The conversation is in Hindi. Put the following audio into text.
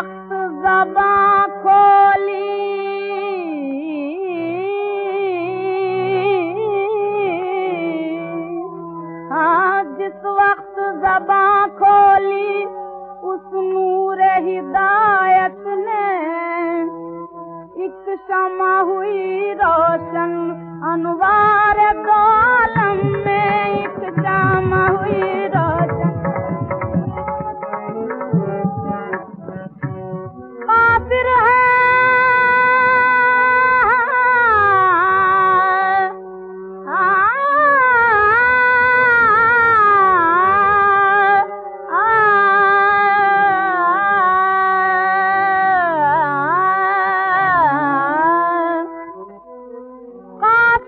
वक्त जबा खोली। हाँ जिस वक्त जबा खोली, उस नूर हिदायत ने। एक क्षमा हुई रोशन, अनुवार कॉलम में।